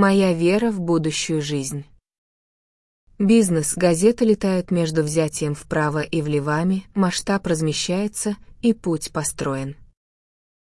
Моя вера в будущую жизнь. Бизнес, газеты летают между взятием вправо и влевами, масштаб размещается и путь построен.